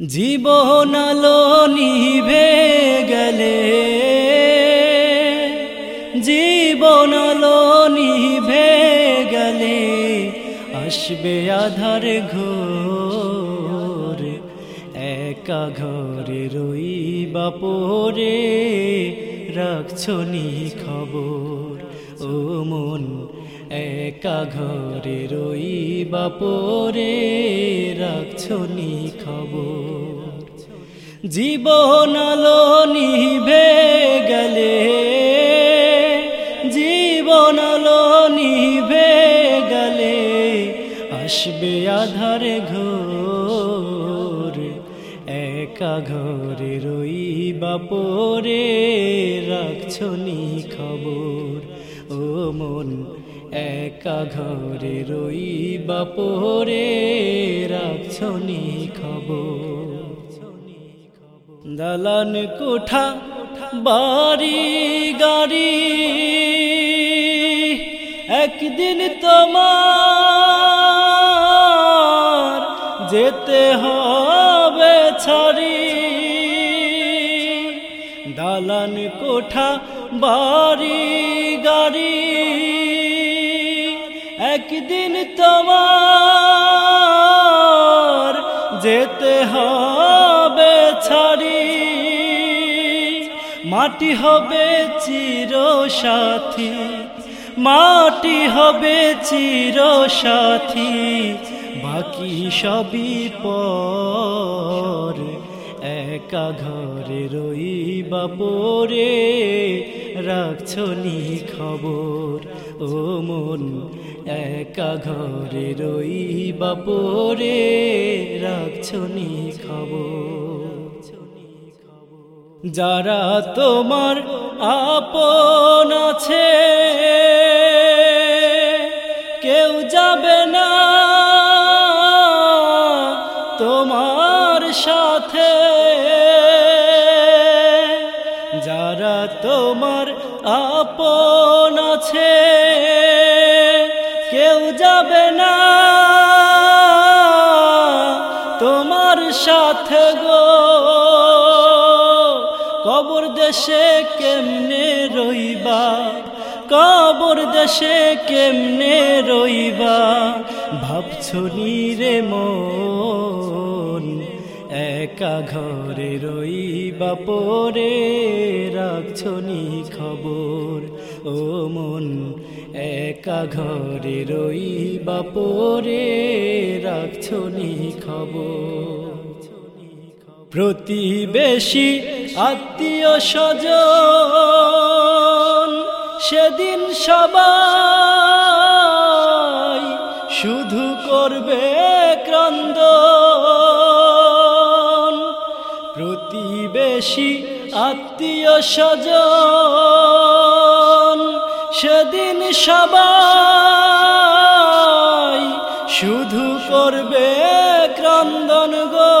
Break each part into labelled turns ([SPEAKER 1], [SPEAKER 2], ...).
[SPEAKER 1] জীবন আলো নিভে গেলে, জীবন আলো নিভে গেলে আসবে আধার ঘোর, একা ঘরে রই বাপরে, রাখছো নি খবর, ও মন একা ঘরে রই বাপরে, রাখছো নি খবর। জীবন আলো নিভে গেলে জীবন আলো নিভে গেলে আসবে আধার ঘোর, একা ঘরে রই বাপরে রাখছো নি খবর। ও মন, একা ঘরে রই বাপরে রাখছো নি খবর। দালান কোঠা, বাড়ি, গাড়ি। একদিন তোমার যেতে হবে ছাড়ি। দালান কোঠা, বাড়ি, গাড়ি। একদিন তোমার মাটি হবে চির সাথী মাটি হবে চির সাথী বাকি সবই পর। একা ঘরে রই বাপরে রাখছো নি খবর? ও মন, একা ঘরে রই বাপরে রাখছো নি খবর? যারা তোমার আপন আছে, কেউ যাবে না। তোমার সাথে যারা তোমার আপন আছে, কেউ যাবে না। তোমার সাথে গো কবর দেশে কেমনে রইবা? কবর দেশে কেমনে রইবা? ভাবছ নি রে মন? একা ঘরে রইবা পরে রাখছো নি খবর? ও মন, একা ঘরে রইবা পরে রাখছো নি খবর? প্রতিবেশী আত্মীয় স্বজন, সেদিন সবাই শুধু করবে ক্রন্দ প্রতিবেশী আত্মীয় স্বজন, সেদিন সবাই শুধু করবে ক্রন্দন গো।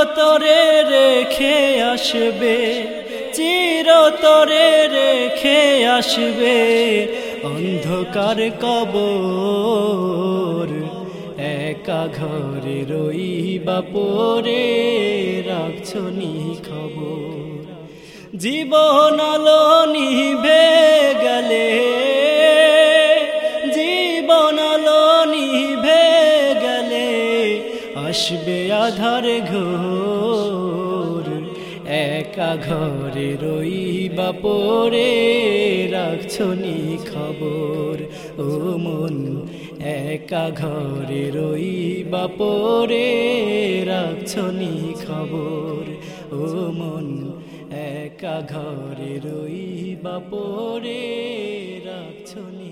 [SPEAKER 1] চিরতরে রেখে আসবে, চিরতরে রেখে আসবে অন্ধকার কবর। একা ঘরে রই বাপরে রাখছো নি খবর। জীবন আলো নিভে আসবে আধার ঘোর। একা ঘরে রই বাপরে রাখছো নি খবর। ও মন, একা ঘরে রই বাপরে রাখছো নি খবর। ও মন, একা ঘরে রই বাপরে রাখছো নি